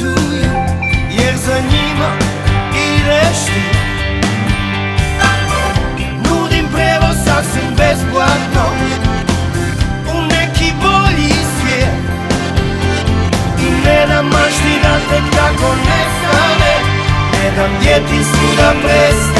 putuju Jer za njima ideš ti. Nudim prevoz sasvim besplatno U neki bolji svijet. I ne dam mašti da tek tako nestane Ne dam djetinstvu da prestane